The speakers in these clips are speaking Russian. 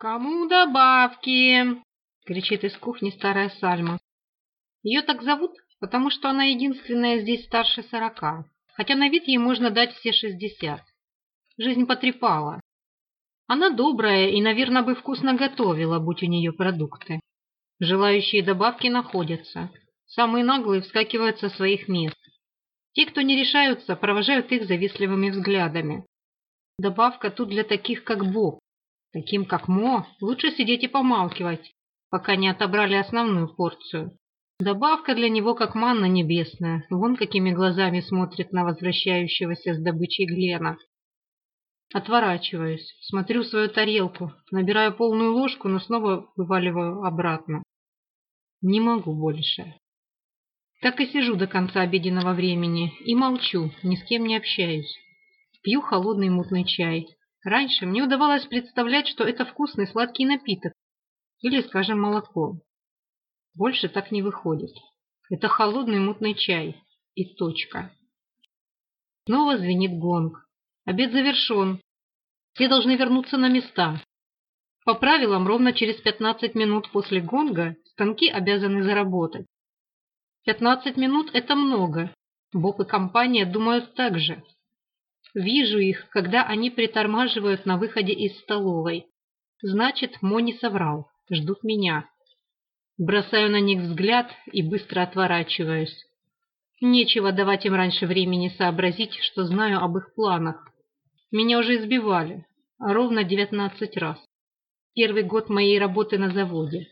«Кому добавки?» — кричит из кухни старая Сальма. Ее так зовут, потому что она единственная здесь старше сорока, хотя на вид ей можно дать все шестьдесят. Жизнь потрепала. Она добрая и, наверное, бы вкусно готовила, будь у нее продукты. Желающие добавки находятся. Самые наглые вскакивают со своих мест. Те, кто не решаются, провожают их завистливыми взглядами. Добавка тут для таких, как Боб, Таким, как Мо, лучше сидеть и помалкивать, пока не отобрали основную порцию. Добавка для него как манна небесная, вон какими глазами смотрит на возвращающегося с добычей Глена. Отворачиваюсь, смотрю в свою тарелку, набираю полную ложку, но снова вываливаю обратно. Не могу больше. Так и сижу до конца обеденного времени и молчу, ни с кем не общаюсь. Пью холодный мутный чай, Раньше мне удавалось представлять, что это вкусный сладкий напиток или, скажем, молоко. Больше так не выходит. Это холодный мутный чай и точка. Снова звенит гонг. Обед завершен. Все должны вернуться на места. По правилам, ровно через 15 минут после гонга станки обязаны заработать. 15 минут – это много. Боб и компания думают так же. Вижу их, когда они притормаживают на выходе из столовой. Значит, Мони соврал. Ждут меня. Бросаю на них взгляд и быстро отворачиваюсь. Нечего давать им раньше времени сообразить, что знаю об их планах. Меня уже избивали. Ровно 19 раз. Первый год моей работы на заводе.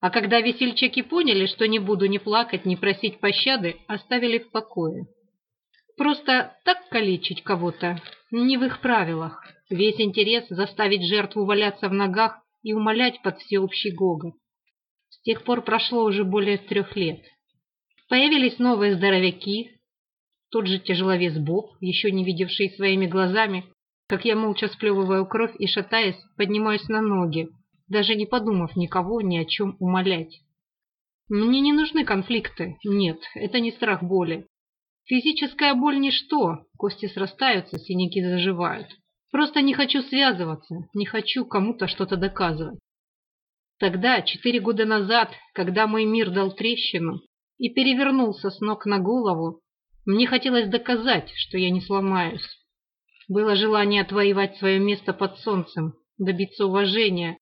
А когда весельчаки поняли, что не буду ни плакать, ни просить пощады, оставили в покое. Просто так калечить кого-то не в их правилах. Весь интерес заставить жертву валяться в ногах и умолять под всеобщий гогот. С тех пор прошло уже более трех лет. Появились новые здоровяки. Тот же тяжеловес Боб, еще не видевший своими глазами, как я молча сплевываю кровь и, шатаясь, поднимаюсь на ноги, даже не подумав никого ни о чем умолять. Мне не нужны конфликты. Нет, это не страх боли. Физическая боль – ничто, кости срастаются, синяки заживают. Просто не хочу связываться, не хочу кому-то что-то доказывать. Тогда, четыре года назад, когда мой мир дал трещину и перевернулся с ног на голову, мне хотелось доказать, что я не сломаюсь. Было желание отвоевать свое место под солнцем, добиться уважения.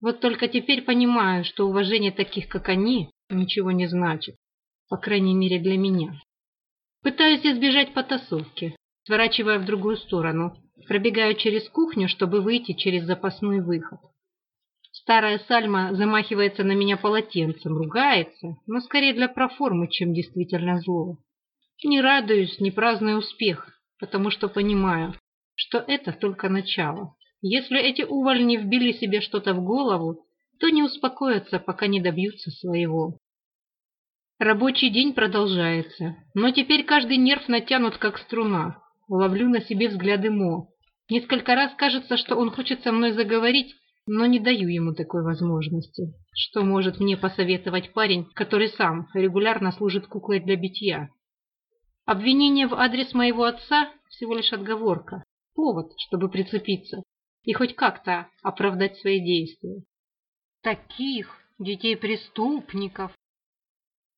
Вот только теперь понимаю, что уважение таких, как они, ничего не значит. По крайней мере, для меня. Пытаюсь избежать потасовки. Сворачивая в другую сторону. Пробегаю через кухню, чтобы выйти через запасной выход. Старая Сальма замахивается на меня полотенцем, ругается, но скорее для проформы, чем действительно злого. Не радуюсь, не праздную успех, потому что понимаю, что это только начало. Если эти увольни вбили себе что-то в голову, то не успокоятся, пока не добьются своего. Рабочий день продолжается, но теперь каждый нерв натянут, как струна. Ловлю на себе взгляды Мо. Несколько раз кажется, что он хочет со мной заговорить, но не даю ему такой возможности. Что может мне посоветовать парень, который сам регулярно служит куклой для битья? Обвинение в адрес моего отца – всего лишь отговорка, повод, чтобы прицепиться и хоть как-то оправдать свои действия. Таких детей-преступников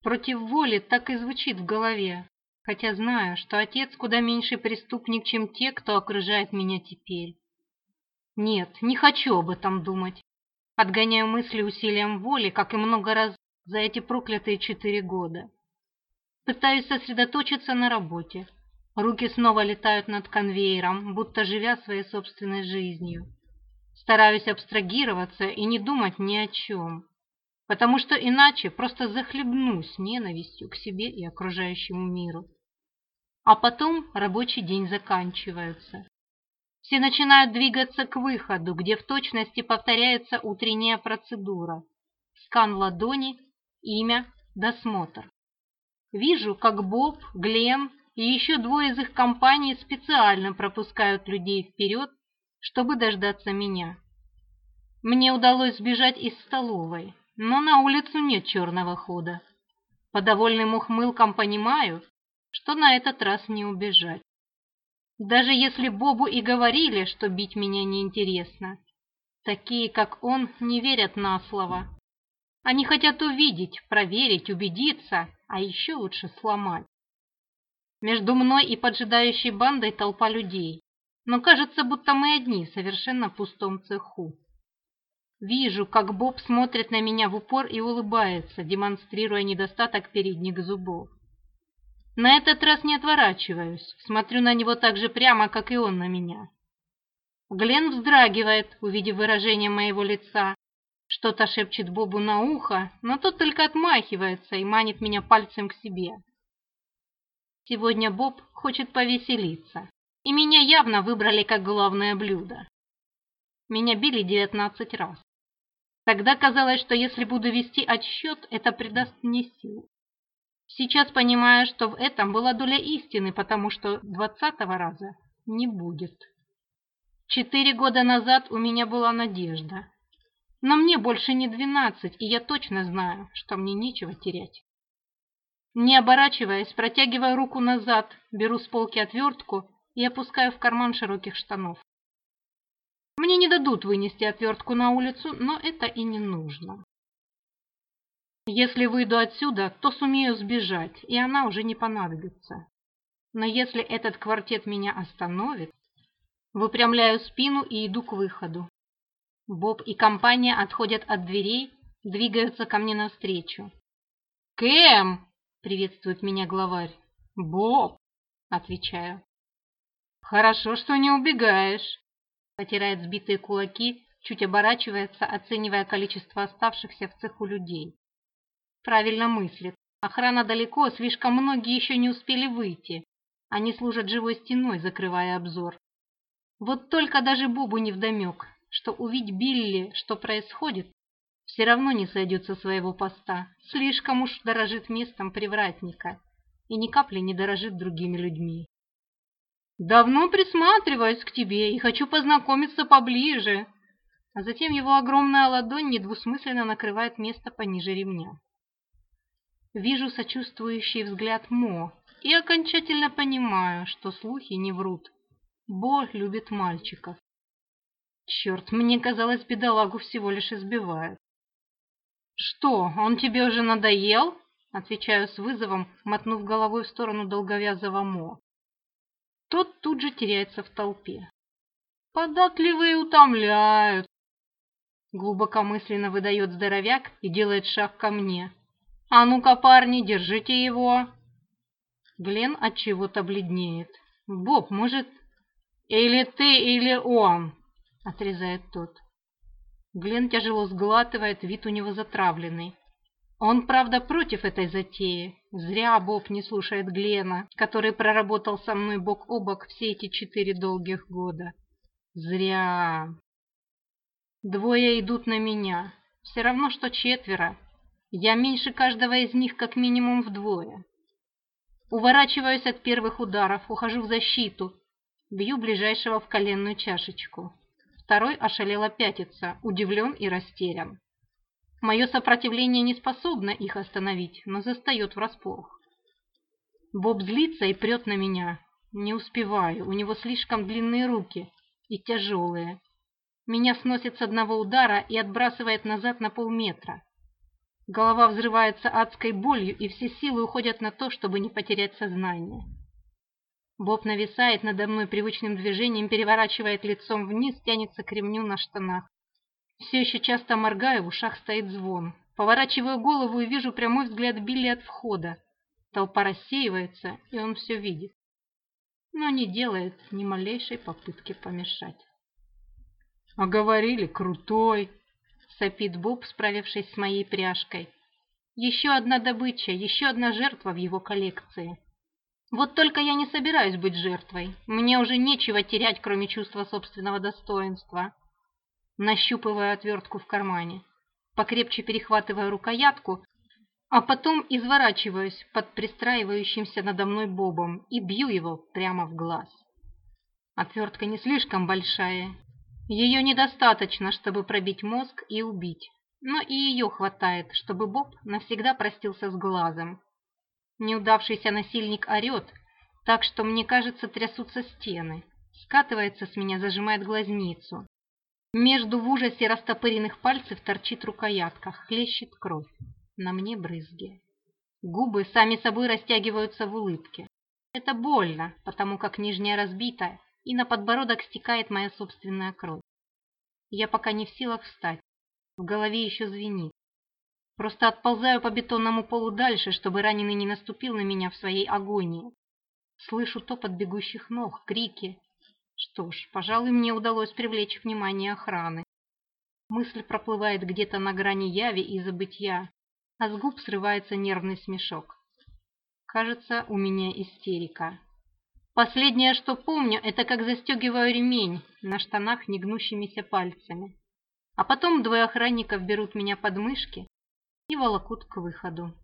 против воли так и звучит в голове, хотя знаю, что отец куда меньше преступник, чем те, кто окружает меня теперь. Нет, не хочу об этом думать. Отгоняю мысли усилием воли, как и много раз за эти проклятые четыре года. Пытаюсь сосредоточиться на работе. Руки снова летают над конвейером, будто живя своей собственной жизнью. Стараюсь абстрагироваться и не думать ни о чем потому что иначе просто захлебнусь ненавистью к себе и окружающему миру. А потом рабочий день заканчивается. Все начинают двигаться к выходу, где в точности повторяется утренняя процедура. Скан ладони, имя, досмотр. Вижу, как Боб, Глен и еще двое из их компаний специально пропускают людей вперед, чтобы дождаться меня. Мне удалось сбежать из столовой, но на улицу нет черного хода. По довольным ухмылкам понимаю, что на этот раз не убежать. Даже если Бобу и говорили, что бить меня неинтересно, такие, как он, не верят на слово. Они хотят увидеть, проверить, убедиться, а еще лучше сломать. Между мной и поджидающей бандой толпа людей, но кажется, будто мы одни совершенно в пустом цеху. Вижу, как Боб смотрит на меня в упор и улыбается, демонстрируя недостаток передних зубов. На этот раз не отворачиваюсь, смотрю на него так же прямо, как и он на меня. Глен вздрагивает, увидев выражение моего лица. Что-то шепчет Бобу на ухо, но тот только отмахивается и манит меня пальцем к себе. Сегодня Боб хочет повеселиться, и меня явно выбрали как главное блюдо. Меня били девятнадцать раз. Тогда казалось, что если буду вести отсчет, это придаст мне сил. Сейчас понимаю, что в этом была доля истины, потому что двадцатого раза не будет. Четыре года назад у меня была надежда. Но мне больше не двенадцать, и я точно знаю, что мне нечего терять. Не оборачиваясь, протягиваю руку назад, беру с полки отвертку и опускаю в карман широких штанов. Мне не дадут вынести отвертку на улицу, но это и не нужно. Если выйду отсюда, то сумею сбежать, и она уже не понадобится. Но если этот квартет меня остановит, выпрямляю спину и иду к выходу. Боб и компания отходят от дверей, двигаются ко мне навстречу. «Кэм!» — приветствует меня главарь. «Боб!» — отвечаю. «Хорошо, что не убегаешь потирает сбитые кулаки, чуть оборачивается, оценивая количество оставшихся в цеху людей. Правильно мыслит. Охрана далеко, слишком многие еще не успели выйти. Они служат живой стеной, закрывая обзор. Вот только даже Бобу не вдомек, что увидеть Билли, что происходит, все равно не сойдет со своего поста. Слишком уж дорожит местом привратника и ни капли не дорожит другими людьми. Давно присматриваюсь к тебе и хочу познакомиться поближе. А затем его огромная ладонь недвусмысленно накрывает место пониже ремня. Вижу сочувствующий взгляд Мо и окончательно понимаю, что слухи не врут. Бог любит мальчиков. Черт, мне казалось, бедолагу всего лишь избивают. «Что, он тебе уже надоел?» Отвечаю с вызовом, мотнув головой в сторону долговязого Мо. Тот тут же теряется в толпе. Податливые утомляют. Глубокомысленно выдает здоровяк и делает шаг ко мне. А ну-ка, парни, держите его. Глен отчего-то бледнеет. Боб, может, или ты, или он, отрезает тот. Глен тяжело сглатывает, вид у него затравленный. Он, правда, против этой затеи. Зря Боб не слушает Глена, который проработал со мной бок о бок все эти четыре долгих года. Зря. Двое идут на меня. Все равно, что четверо. Я меньше каждого из них как минимум вдвое. Уворачиваюсь от первых ударов, ухожу в защиту. Бью ближайшего в коленную чашечку. Второй ошалело пятится, удивлен и растерян. Мое сопротивление не способно их остановить, но застает врасплох. Боб злится и прет на меня. Не успеваю, у него слишком длинные руки и тяжелые. Меня сносит с одного удара и отбрасывает назад на полметра. Голова взрывается адской болью, и все силы уходят на то, чтобы не потерять сознание. Боб нависает надо мной привычным движением, переворачивает лицом вниз, тянется к ремню на штанах. Все еще часто моргаю, в ушах стоит звон. Поворачиваю голову и вижу прямой взгляд Билли от входа. Толпа рассеивается, и он все видит. Но не делает ни малейшей попытки помешать. «А говорили, крутой!» — сопит Боб, справившись с моей пряжкой. «Еще одна добыча, еще одна жертва в его коллекции. Вот только я не собираюсь быть жертвой. Мне уже нечего терять, кроме чувства собственного достоинства» нащупывая отвертку в кармане, покрепче перехватывая рукоятку, а потом изворачиваюсь под пристраивающимся надо мной бобом и бью его прямо в глаз. Отвертка не слишком большая. Ее недостаточно, чтобы пробить мозг и убить, но и ее хватает, чтобы Боб навсегда простился с глазом. Неудавшийся насильник орет, так что, мне кажется, трясутся стены, скатывается с меня, зажимает глазницу. Между в ужасе растопыренных пальцев торчит рукоятка, хлещет кровь. На мне брызги. Губы сами собой растягиваются в улыбке. Это больно, потому как нижняя разбита, и на подбородок стекает моя собственная кровь. Я пока не в силах встать. В голове еще звенит. Просто отползаю по бетонному полу дальше, чтобы раненый не наступил на меня в своей агонии. Слышу топот бегущих ног, крики, что ж, пожалуй, мне удалось привлечь внимание охраны. Мысль проплывает где-то на грани яви и забытья, а с губ срывается нервный смешок. Кажется, у меня истерика. Последнее, что помню, это как застегиваю ремень на штанах негнущимися пальцами. А потом двое охранников берут меня под мышки и волокут к выходу.